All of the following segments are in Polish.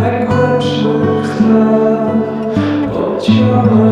najgłębszych snach odciąłem.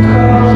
come.